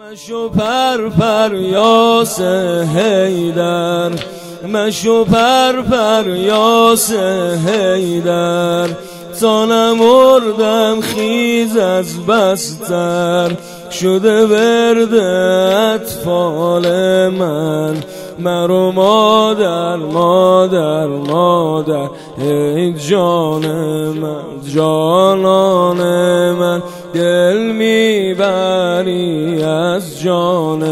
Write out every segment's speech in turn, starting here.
مشو پر پر یاس هیدر مشو پر پر یاس هیدر تا نمردم خیز از بستر شده ورد اطفال من. مرو مادر مادر مادر ای جان من جانان من دل می‌بری از جان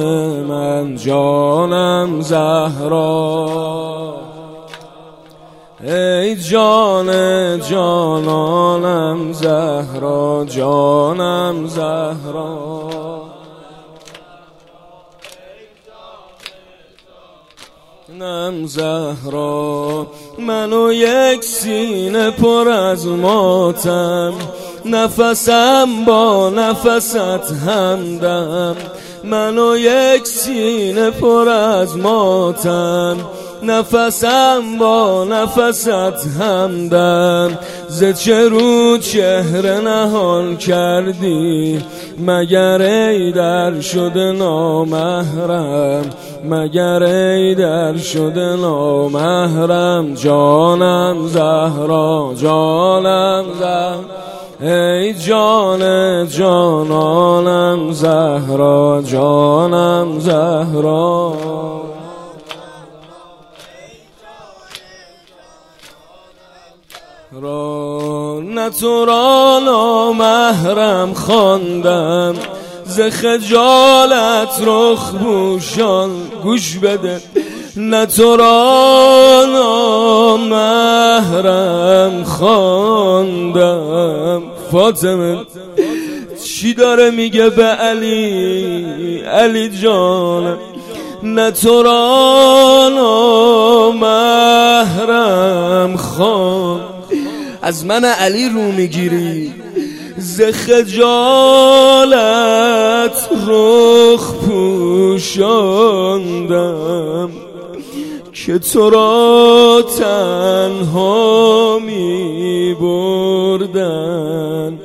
من جانم زهرا. ای جان جانانم زهرا جانم زهرا. نم زهرا منو یک سینه پر از ماتم. نفسم با نفست همدم منو یک سینه پر از ماتم. نفسم با نفست همدم. ز چه رو چهره نهان کردی. مگر ای در شده نامحرم. مگر ای در شده نامحرم. جانم زهرا جانم زهرا. ای جان جانانم زهرا جانم زهرا. را نه تو را نامحرم خواندم. ز خجالت رخ بوشان گوش بده. نه تو را نامحرم خواندم. فاطمه چی داره میگه به علی؟ علی جان نه تو را خان از من علی رو می‌گیری؟ ز خجالت رخ پوشاندم که تو را تنها می بردن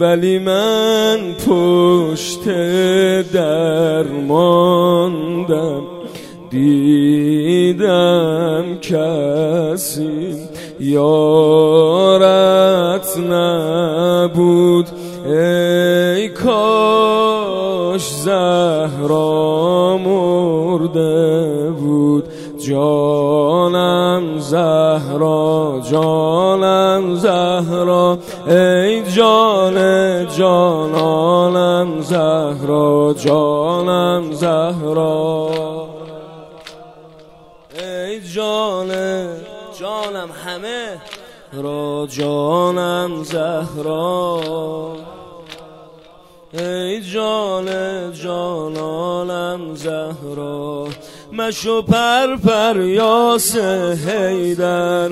ولی من پشت در ماندم. دیدم کسی یارت نبود ای کاش زهرا مرده بود. جانم زهرا جانم زهرا ای جان جانانم زهرا جانم زهرا. ای جان جانم همه را جانم زهرا. ای جان جانانم زهرا. مشو پر پر یاس هیدر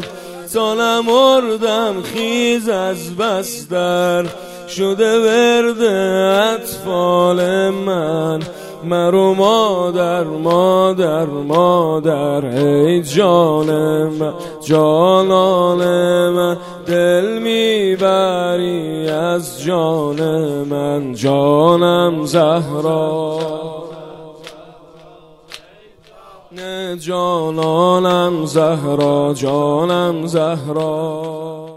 تا نمردم خیز از بستر شده ورد اطفال من. مرو مادر مادر مادر ای جان من جانان من دل می‌بری از جان من جانم زهرا. جانانم زهرا جانم زهرا.